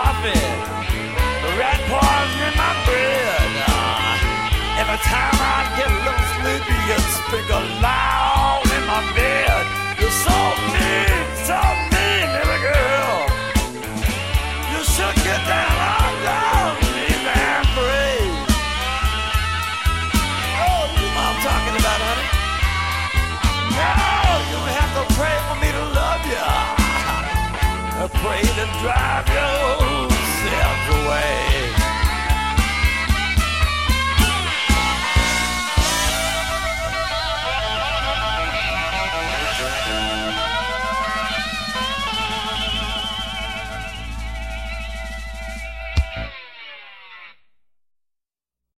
coffee, the rat poison in my bread. Every time I get a little sleepy, pray to drive yourself away.